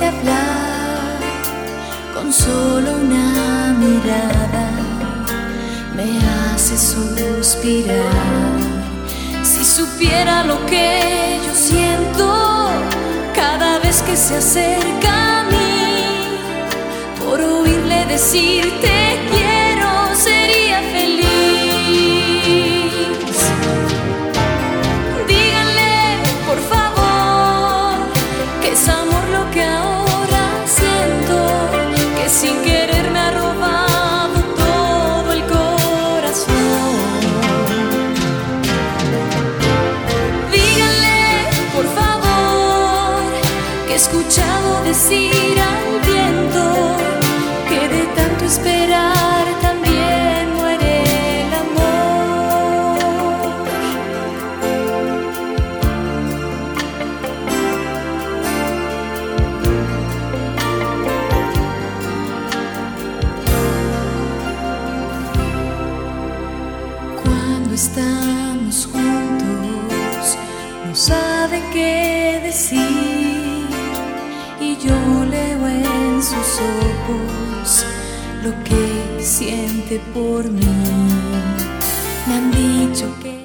de hablar, con solo una mirada me hace suspirar. Si supiera lo que yo siento cada vez que se acerca a mí, por oírle decirte. Escuchado decir al viento que de tanto esperar también muere el amor. Cuando estamos juntos, no sabe qué decir yo leo en sus ojos lo que siente por mí. Me han dicho que